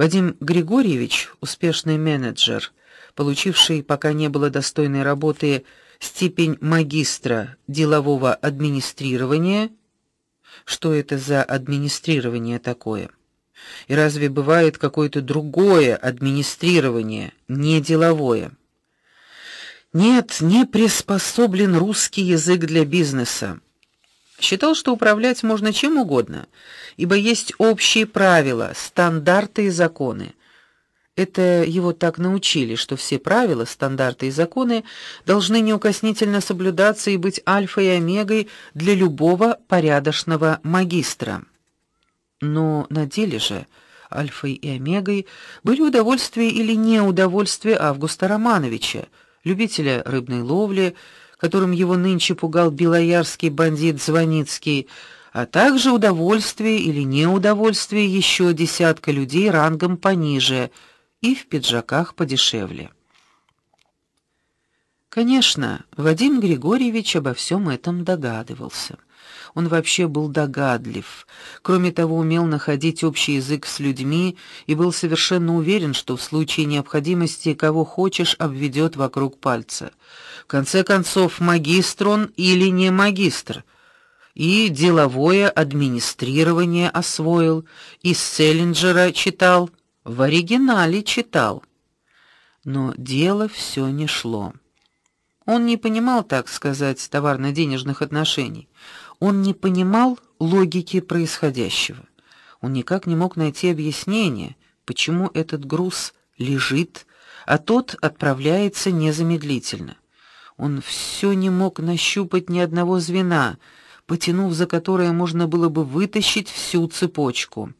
Вадим Григорьевич, успешный менеджер, получивший, пока не было достойной работы, степень магистра делового администрирования. Что это за администрирование такое? И разве бывает какое-то другое администрирование, не деловое? Нет, не приспособлен русский язык для бизнеса. Считал, что управлять можно чем угодно, ибо есть общие правила, стандарты и законы. Это его так научили, что все правила, стандарты и законы должны неукоснительно соблюдаться и быть альфой и омегой для любого порядочного магистра. Но на деле же альфой и омегой были удовольствие или неудовольствие Августа Романовича, любителя рыбной ловли, которым его нынче пугал белоярский бандит Звоницкий, а также удовольствие или неудовольствие еще десятка людей рангом пониже и в пиджаках подешевле. Конечно, Вадим Григорьевич обо всем этом догадывался. Он вообще был догадлив. Кроме того, умел находить общий язык с людьми и был совершенно уверен, что в случае необходимости кого хочешь обведет вокруг пальца. В конце концов, магистр он или не магистр? И деловое администрирование освоил, и Селлинджера читал, в оригинале читал. Но дело все не шло. Он не понимал, так сказать, товарно-денежных отношений. Он не понимал логики происходящего. Он никак не мог найти объяснение, почему этот груз лежит, а тот отправляется незамедлительно. Он все не мог нащупать ни одного звена, потянув за которое можно было бы вытащить всю цепочку.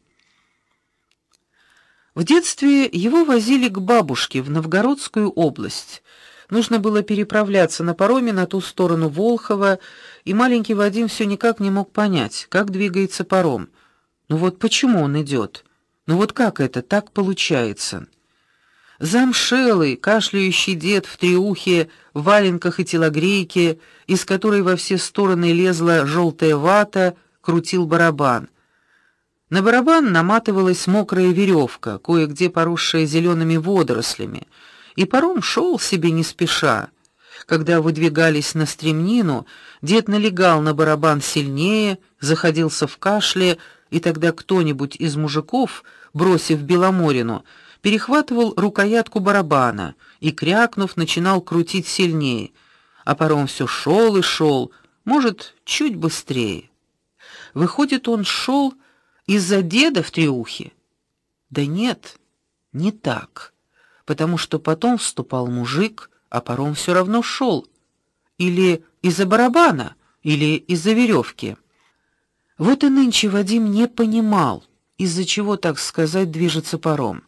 В детстве его возили к бабушке в Новгородскую область. Нужно было переправляться на пароме на ту сторону Волхова, и маленький Вадим все никак не мог понять, как двигается паром. Ну вот почему он идет? Ну вот как это так получается? Замшелый, кашляющий дед в треухе, в валенках и телогрейке, из которой во все стороны лезла желтая вата, крутил барабан. На барабан наматывалась мокрая веревка, кое-где поросшая зелеными водорослями и паром шел себе не спеша. Когда выдвигались на стремнину, дед налегал на барабан сильнее, заходился в кашле, и тогда кто-нибудь из мужиков, бросив Беломорину, перехватывал рукоятку барабана и крякнув начинал крутить сильнее, а паром все шел и шел, может, чуть быстрее. Выходит, он шел из-за деда в треухе. Да нет, не так потому что потом вступал мужик, а паром все равно шел. Или из-за барабана, или из-за веревки. Вот и нынче Вадим не понимал, из-за чего, так сказать, движется паром.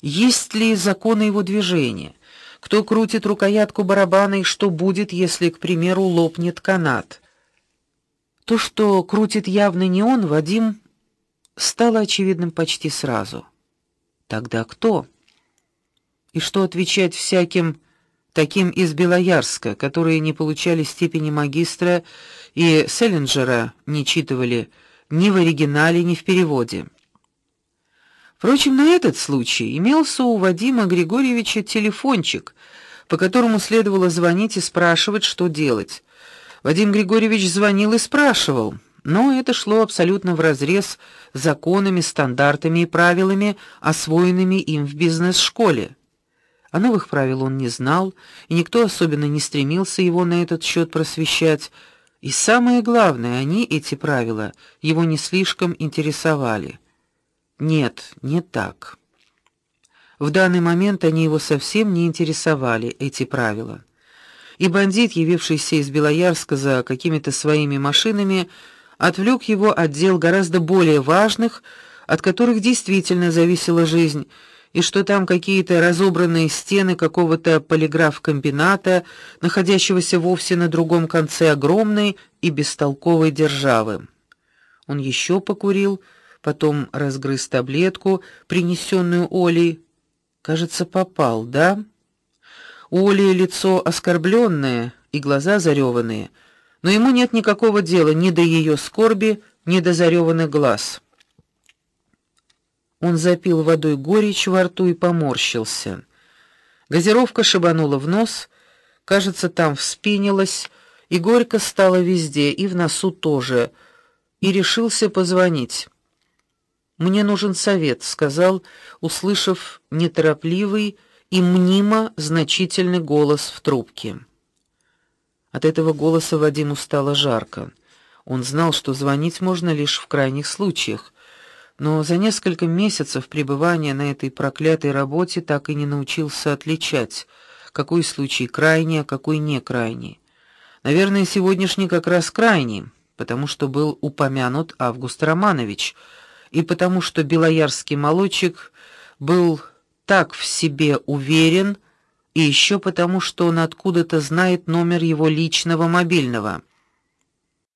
Есть ли законы его движения? Кто крутит рукоятку барабана и что будет, если, к примеру, лопнет канат? То, что крутит явно не он, Вадим, стало очевидным почти сразу. Тогда кто? И что отвечать всяким таким из Белоярска, которые не получали степени магистра и Селлинджера не читывали ни в оригинале, ни в переводе. Впрочем, на этот случай имелся у Вадима Григорьевича телефончик, по которому следовало звонить и спрашивать, что делать. Вадим Григорьевич звонил и спрашивал, но это шло абсолютно вразрез с законами, стандартами и правилами, освоенными им в бизнес-школе. О новых правилах он не знал, и никто особенно не стремился его на этот счет просвещать. И самое главное, они эти правила его не слишком интересовали. Нет, не так. В данный момент они его совсем не интересовали эти правила. И бандит, явившийся из Белоярска за какими-то своими машинами, отвлек его от дел гораздо более важных, от которых действительно зависела жизнь и что там какие-то разобранные стены какого-то полиграф-комбината, находящегося вовсе на другом конце огромной и бестолковой державы. Он еще покурил, потом разгрыз таблетку, принесенную Олей. Кажется, попал, да? У Оли лицо оскорбленное и глаза зареванные, но ему нет никакого дела ни до ее скорби, ни до зареванных глаз. Он запил водой горечь во рту и поморщился. Газировка шибанула в нос, кажется, там вспенилась, и горько стало везде, и в носу тоже. И решился позвонить. Мне нужен совет, сказал, услышав неторопливый и мнимо значительный голос в трубке. От этого голоса Вадиму стало жарко. Он знал, что звонить можно лишь в крайних случаях но за несколько месяцев пребывания на этой проклятой работе так и не научился отличать, какой случай крайний, а какой не крайний. Наверное, сегодняшний как раз крайний, потому что был упомянут Август Романович, и потому что Белоярский молочек был так в себе уверен, и еще потому, что он откуда-то знает номер его личного мобильного.